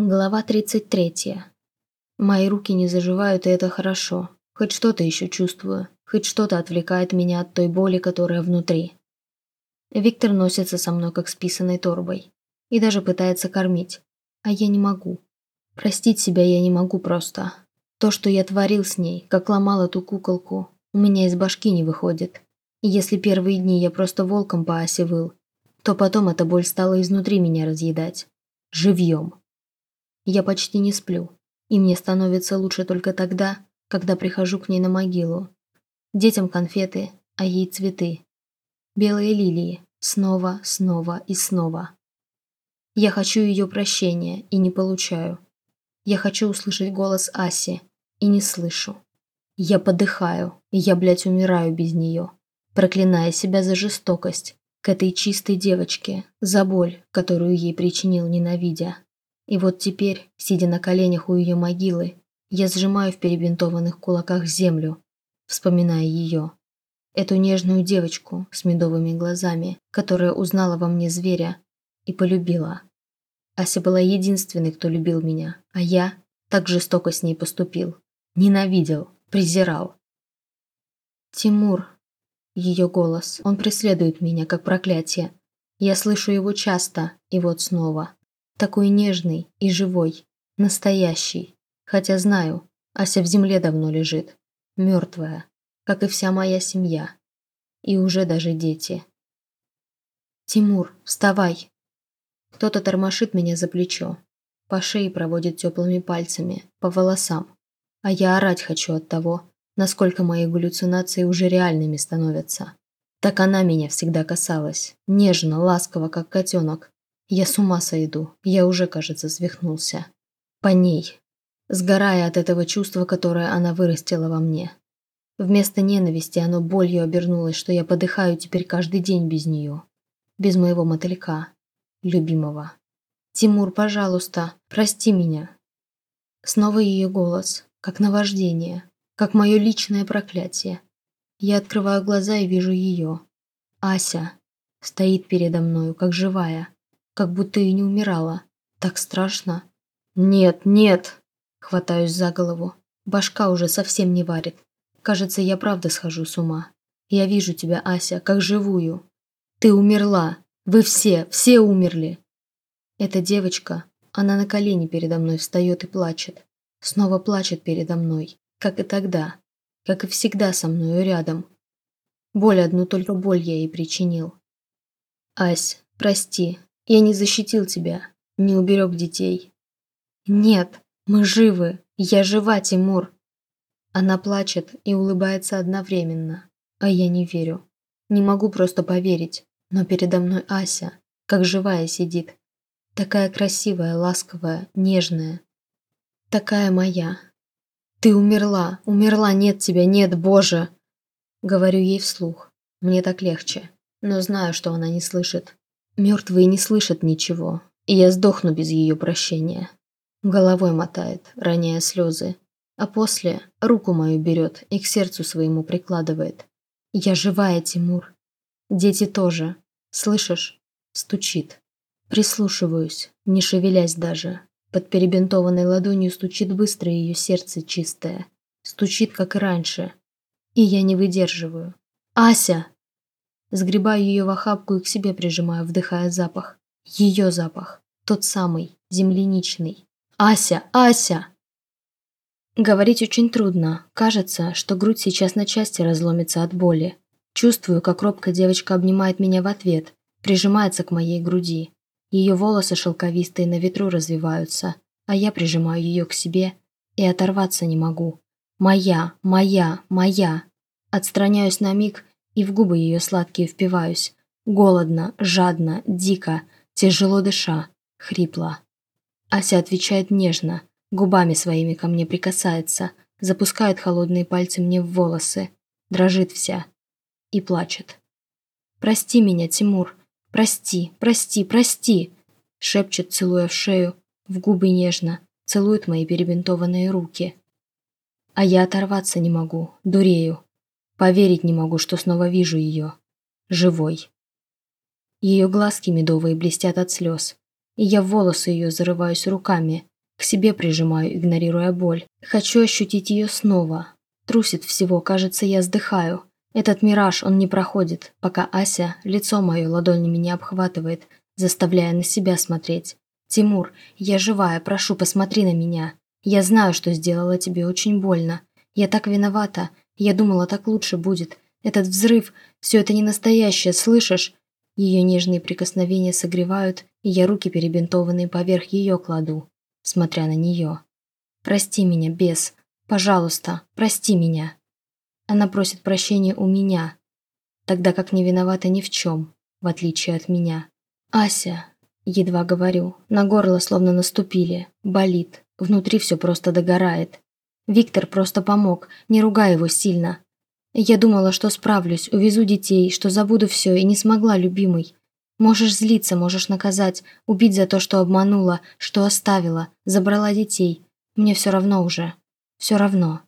Глава 33. Мои руки не заживают, и это хорошо. Хоть что-то еще чувствую, хоть что-то отвлекает меня от той боли, которая внутри. Виктор носится со мной, как с писаной торбой. И даже пытается кормить. А я не могу. Простить себя я не могу просто. То, что я творил с ней, как ломал эту куколку, у меня из башки не выходит. И если первые дни я просто волком по оси то потом эта боль стала изнутри меня разъедать. Живьем. Я почти не сплю, и мне становится лучше только тогда, когда прихожу к ней на могилу. Детям конфеты, а ей цветы. Белые лилии. Снова, снова и снова. Я хочу ее прощения и не получаю. Я хочу услышать голос Аси и не слышу. Я подыхаю, и я, блядь, умираю без нее, проклиная себя за жестокость к этой чистой девочке, за боль, которую ей причинил ненавидя. И вот теперь, сидя на коленях у ее могилы, я сжимаю в перебинтованных кулаках землю, вспоминая ее. Эту нежную девочку с медовыми глазами, которая узнала во мне зверя и полюбила. Ася была единственной, кто любил меня, а я так жестоко с ней поступил. Ненавидел, презирал. «Тимур», ее голос, он преследует меня, как проклятие. Я слышу его часто, и вот снова. Такой нежный и живой, настоящий. Хотя знаю, Ася в земле давно лежит. Мертвая, как и вся моя семья. И уже даже дети. «Тимур, вставай!» Кто-то тормошит меня за плечо. По шее проводит теплыми пальцами, по волосам. А я орать хочу от того, насколько мои галлюцинации уже реальными становятся. Так она меня всегда касалась. Нежно, ласково, как котенок. Я с ума сойду, я уже, кажется, свихнулся. По ней. Сгорая от этого чувства, которое она вырастила во мне. Вместо ненависти оно болью обернулось, что я подыхаю теперь каждый день без нее. Без моего мотылька. Любимого. «Тимур, пожалуйста, прости меня». Снова ее голос, как наваждение, как мое личное проклятие. Я открываю глаза и вижу ее. Ася стоит передо мною, как живая как будто и не умирала. Так страшно. Нет, нет. Хватаюсь за голову. Башка уже совсем не варит. Кажется, я правда схожу с ума. Я вижу тебя, Ася, как живую. Ты умерла. Вы все, все умерли. Эта девочка, она на колени передо мной встает и плачет. Снова плачет передо мной, как и тогда, как и всегда со мною рядом. Боль одну только боль я ей причинил. Ась, прости, я не защитил тебя, не уберег детей. Нет, мы живы. Я жива, Тимур. Она плачет и улыбается одновременно. А я не верю. Не могу просто поверить. Но передо мной Ася, как живая сидит. Такая красивая, ласковая, нежная. Такая моя. Ты умерла, умерла, нет тебя, нет, Боже. Говорю ей вслух. Мне так легче. Но знаю, что она не слышит. Мертвые не слышат ничего, и я сдохну без ее прощения. Головой мотает, роняя слезы, а после руку мою берет и к сердцу своему прикладывает. Я живая, Тимур. Дети тоже. Слышишь? Стучит. Прислушиваюсь, не шевелясь даже. Под перебинтованной ладонью стучит быстро ее сердце чистое. Стучит, как и раньше. И я не выдерживаю. «Ася!» Сгребаю ее в охапку и к себе прижимаю, вдыхая запах. Ее запах. Тот самый, земляничный. «Ася! Ася!» Говорить очень трудно. Кажется, что грудь сейчас на части разломится от боли. Чувствую, как робкая девочка обнимает меня в ответ, прижимается к моей груди. Ее волосы шелковистые на ветру развиваются, а я прижимаю ее к себе и оторваться не могу. Моя, моя, моя. Отстраняюсь на миг и в губы ее сладкие впиваюсь. Голодно, жадно, дико, тяжело дыша, хрипло. Ася отвечает нежно, губами своими ко мне прикасается, запускает холодные пальцы мне в волосы, дрожит вся и плачет. «Прости меня, Тимур, прости, прости, прости!» шепчет, целуя в шею, в губы нежно, целует мои перебинтованные руки. А я оторваться не могу, дурею, Поверить не могу, что снова вижу ее. Живой. Ее глазки медовые блестят от слез. и я в волосы ее зарываюсь руками, к себе прижимаю, игнорируя боль. Хочу ощутить ее снова. Трусит всего, кажется, я сдыхаю. Этот мираж, он не проходит, пока Ася лицо мое ладонями не обхватывает, заставляя на себя смотреть. «Тимур, я живая, прошу, посмотри на меня. Я знаю, что сделала тебе очень больно. Я так виновата. Я думала, так лучше будет. Этот взрыв, все это не настоящее, слышишь? Ее нежные прикосновения согревают, и я руки перебинтованные поверх ее кладу, смотря на нее. «Прости меня, бес. Пожалуйста, прости меня». Она просит прощения у меня, тогда как не виновата ни в чем, в отличие от меня. «Ася», едва говорю, на горло словно наступили, болит, внутри все просто догорает. Виктор просто помог, не ругай его сильно. Я думала, что справлюсь, увезу детей, что забуду все и не смогла, любимый. Можешь злиться, можешь наказать, убить за то, что обманула, что оставила, забрала детей. Мне все равно уже. Все равно.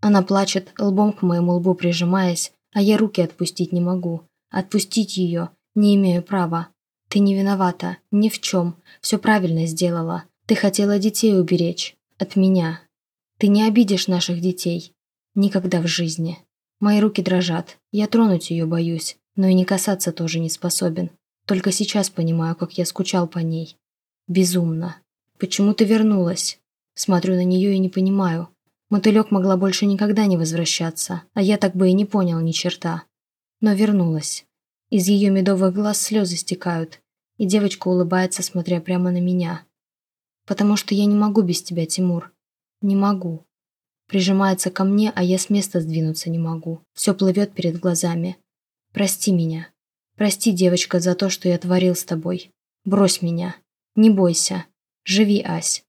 Она плачет, лбом к моему лбу прижимаясь, а я руки отпустить не могу. Отпустить ее не имею права. Ты не виновата, ни в чем. Все правильно сделала. Ты хотела детей уберечь. От меня. Ты не обидишь наших детей. Никогда в жизни. Мои руки дрожат. Я тронуть ее боюсь, но и не касаться тоже не способен. Только сейчас понимаю, как я скучал по ней. Безумно. Почему ты вернулась? Смотрю на нее и не понимаю. Мотылек могла больше никогда не возвращаться, а я так бы и не понял ни черта. Но вернулась. Из ее медовых глаз слезы стекают, и девочка улыбается, смотря прямо на меня. «Потому что я не могу без тебя, Тимур. Не могу. Прижимается ко мне, а я с места сдвинуться не могу. Все плывет перед глазами. Прости меня. Прости, девочка, за то, что я творил с тобой. Брось меня. Не бойся. Живи, Ась.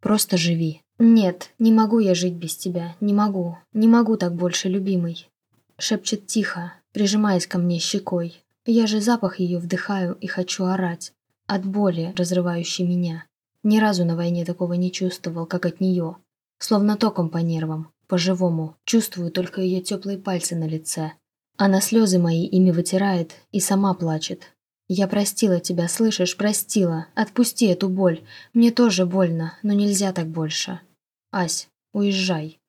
Просто живи. Нет, не могу я жить без тебя. Не могу. Не могу так больше, любимый. Шепчет тихо, прижимаясь ко мне щекой. Я же запах ее вдыхаю и хочу орать. От боли, разрывающей меня. Ни разу на войне такого не чувствовал, как от нее. Словно током по нервам, по-живому. Чувствую только ее теплые пальцы на лице. Она слезы мои ими вытирает и сама плачет. «Я простила тебя, слышишь? Простила. Отпусти эту боль. Мне тоже больно, но нельзя так больше. Ась, уезжай.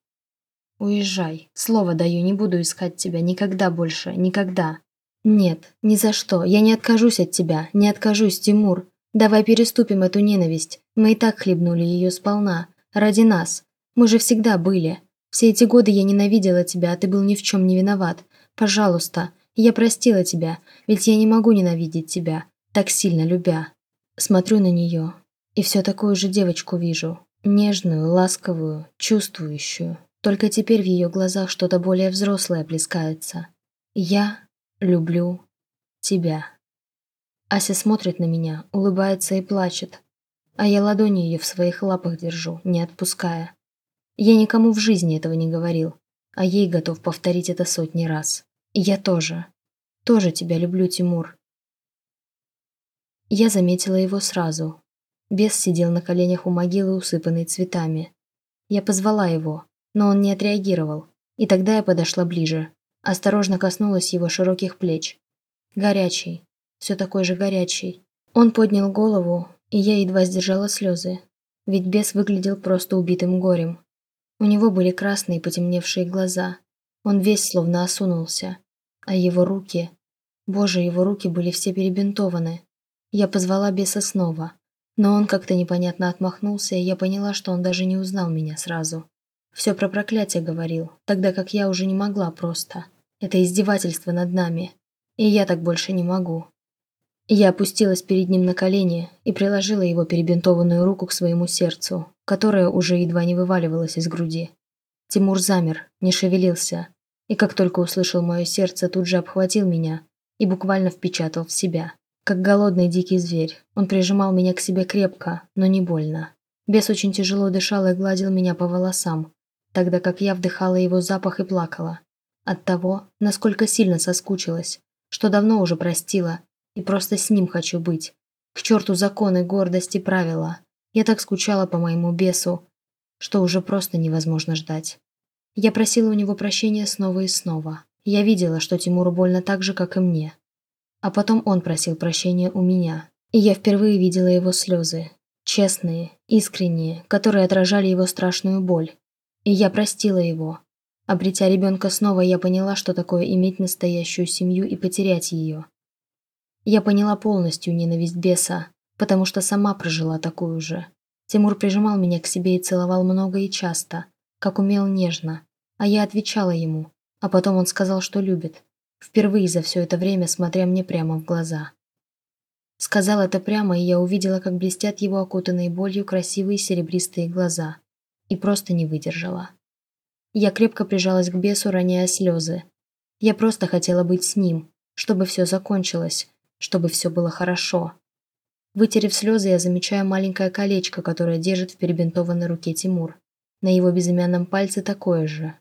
Уезжай. Слово даю, не буду искать тебя никогда больше, никогда. Нет, ни за что. Я не откажусь от тебя, не откажусь, Тимур. Давай переступим эту ненависть. Мы и так хлебнули ее сполна. Ради нас. Мы же всегда были. Все эти годы я ненавидела тебя, а ты был ни в чем не виноват. Пожалуйста, я простила тебя, ведь я не могу ненавидеть тебя, так сильно любя. Смотрю на нее, и все такую же девочку вижу. Нежную, ласковую, чувствующую. Только теперь в ее глазах что-то более взрослое плескается. Я люблю тебя. Ася смотрит на меня, улыбается и плачет, а я ладони ее в своих лапах держу, не отпуская. Я никому в жизни этого не говорил, а ей готов повторить это сотни раз. Я тоже. Тоже тебя люблю, Тимур. Я заметила его сразу. Бес сидел на коленях у могилы, усыпанной цветами. Я позвала его, но он не отреагировал. И тогда я подошла ближе. Осторожно коснулась его широких плеч. Горячий. Все такой же горячий. Он поднял голову, и я едва сдержала слезы. Ведь бес выглядел просто убитым горем. У него были красные потемневшие глаза. Он весь словно осунулся. А его руки... Боже, его руки были все перебинтованы. Я позвала беса снова. Но он как-то непонятно отмахнулся, и я поняла, что он даже не узнал меня сразу. Все про проклятие говорил, тогда как я уже не могла просто. Это издевательство над нами. И я так больше не могу. Я опустилась перед ним на колени и приложила его перебинтованную руку к своему сердцу, которое уже едва не вываливалось из груди. Тимур замер, не шевелился, и как только услышал мое сердце, тут же обхватил меня и буквально впечатал в себя. Как голодный дикий зверь, он прижимал меня к себе крепко, но не больно. Бес очень тяжело дышал и гладил меня по волосам, тогда как я вдыхала его запах и плакала. От того, насколько сильно соскучилась, что давно уже простила и просто с ним хочу быть. К черту законы, гордость и правила. Я так скучала по моему бесу, что уже просто невозможно ждать. Я просила у него прощения снова и снова. Я видела, что Тимуру больно так же, как и мне. А потом он просил прощения у меня. И я впервые видела его слезы. Честные, искренние, которые отражали его страшную боль. И я простила его. Обретя ребенка снова, я поняла, что такое иметь настоящую семью и потерять ее. Я поняла полностью ненависть беса, потому что сама прожила такую же. Тимур прижимал меня к себе и целовал много и часто, как умел нежно, а я отвечала ему, а потом он сказал, что любит, впервые за все это время смотря мне прямо в глаза. Сказал это прямо, и я увидела, как блестят его окутанные болью красивые серебристые глаза, и просто не выдержала. Я крепко прижалась к бесу, роняя слезы. Я просто хотела быть с ним, чтобы все закончилось, чтобы все было хорошо. Вытерев слезы, я замечаю маленькое колечко, которое держит в перебинтованной руке Тимур. На его безымянном пальце такое же.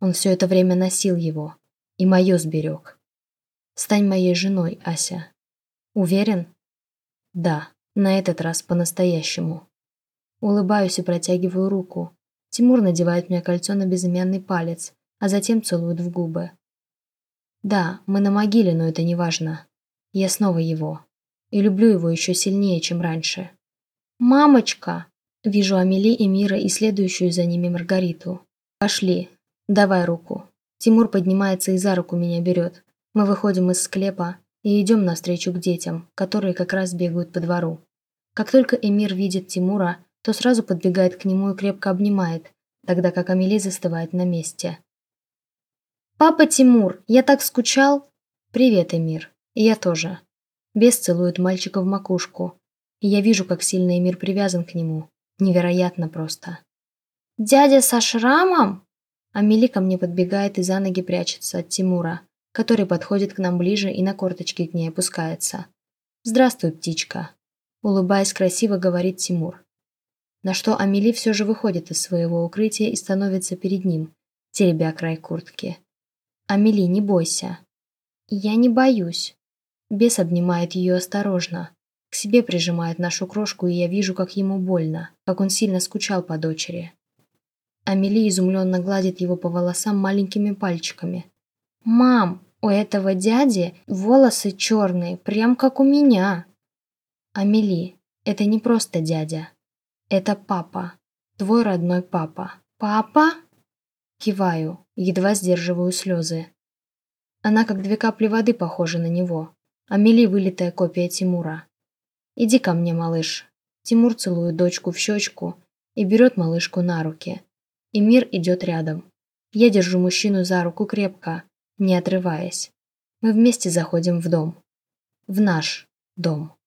Он все это время носил его. И мое сберег. Стань моей женой, Ася. Уверен? Да, на этот раз по-настоящему. Улыбаюсь и протягиваю руку. Тимур надевает мне кольцо на безымянный палец, а затем целует в губы. Да, мы на могиле, но это не важно. Я снова его. И люблю его еще сильнее, чем раньше. «Мамочка!» Вижу Амели и Мира и следующую за ними Маргариту. «Пошли. Давай руку». Тимур поднимается и за руку меня берет. Мы выходим из склепа и идем навстречу к детям, которые как раз бегают по двору. Как только Эмир видит Тимура, то сразу подбегает к нему и крепко обнимает, тогда как Амели застывает на месте. «Папа Тимур, я так скучал!» «Привет, Эмир. Я тоже». Бес целует мальчика в макушку. И я вижу, как сильно Эмир привязан к нему. Невероятно просто. «Дядя со шрамом?» Амели ко мне подбегает и за ноги прячется от Тимура, который подходит к нам ближе и на корточки к ней опускается. «Здравствуй, птичка!» Улыбаясь красиво, говорит Тимур. На что Амели все же выходит из своего укрытия и становится перед ним, теребя край куртки. «Амели, не бойся». «Я не боюсь». Бес обнимает ее осторожно. К себе прижимает нашу крошку, и я вижу, как ему больно, как он сильно скучал по дочери. Амели изумленно гладит его по волосам маленькими пальчиками. «Мам, у этого дяди волосы черные, прям как у меня». «Амели, это не просто дядя. Это папа. Твой родной папа. Папа?» Киваю, едва сдерживаю слезы. Она как две капли воды похожа на него. Амели вылитая копия Тимура. «Иди ко мне, малыш». Тимур целует дочку в щечку и берет малышку на руки. И мир идет рядом. Я держу мужчину за руку крепко, не отрываясь. Мы вместе заходим в дом. В наш дом.